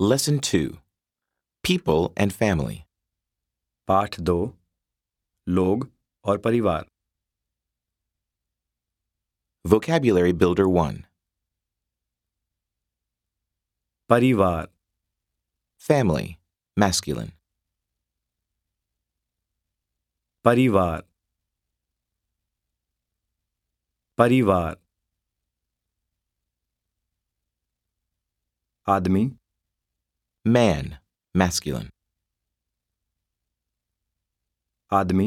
Lesson 2 People and Family. पाठ दो लोग और परिवार Vocabulary Builder 1 परिवार Family, masculine. परिवार परिवार आदमी Man, masculine. आदमी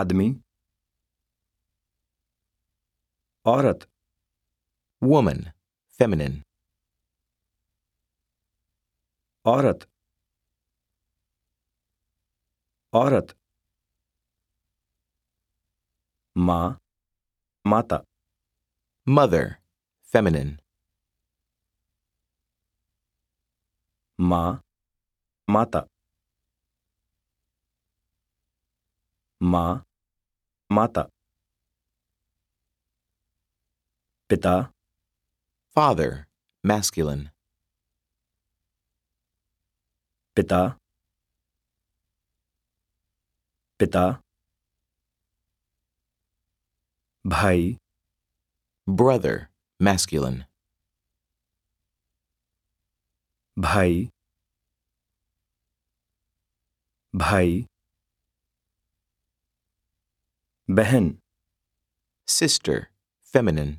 आदमी औरत Woman, feminine. औरत औरत माँ माता Mother, feminine. Ma, మాత Ma, మాత Pita, father masculine. Pita. Pita. Bhai, brother masculine. भाई भाई बहन Sister, feminine.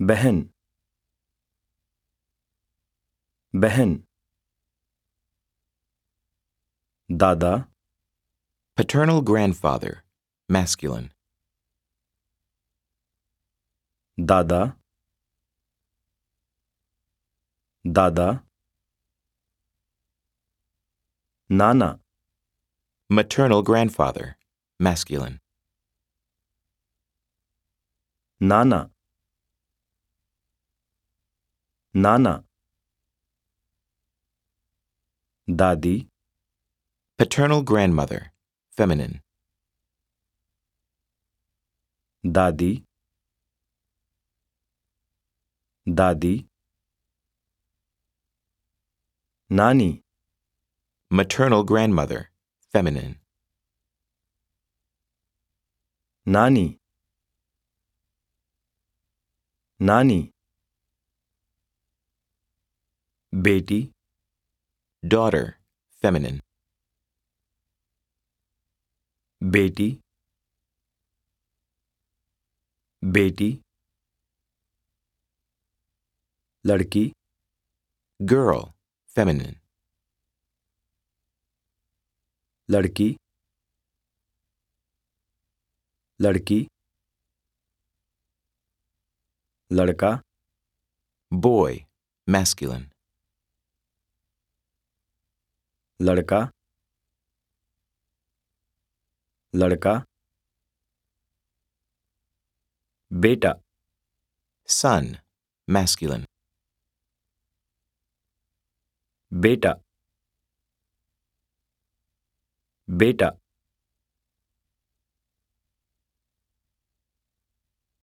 बहन बहन दादा Paternal grandfather, masculine. दादा दादा नाना Maternal grandfather, masculine. नाना नाना दादी Paternal grandmother, feminine. दादी दादी Nani. Maternal grandmother, feminine. Nani. Nani. Beti. Daughter, feminine. Beti. Beti. Larki, Girl, feminine. लड़की लड़की लड़का Boy, masculine. लड़का लड़का बेटा Son, masculine. बेटा बेटा।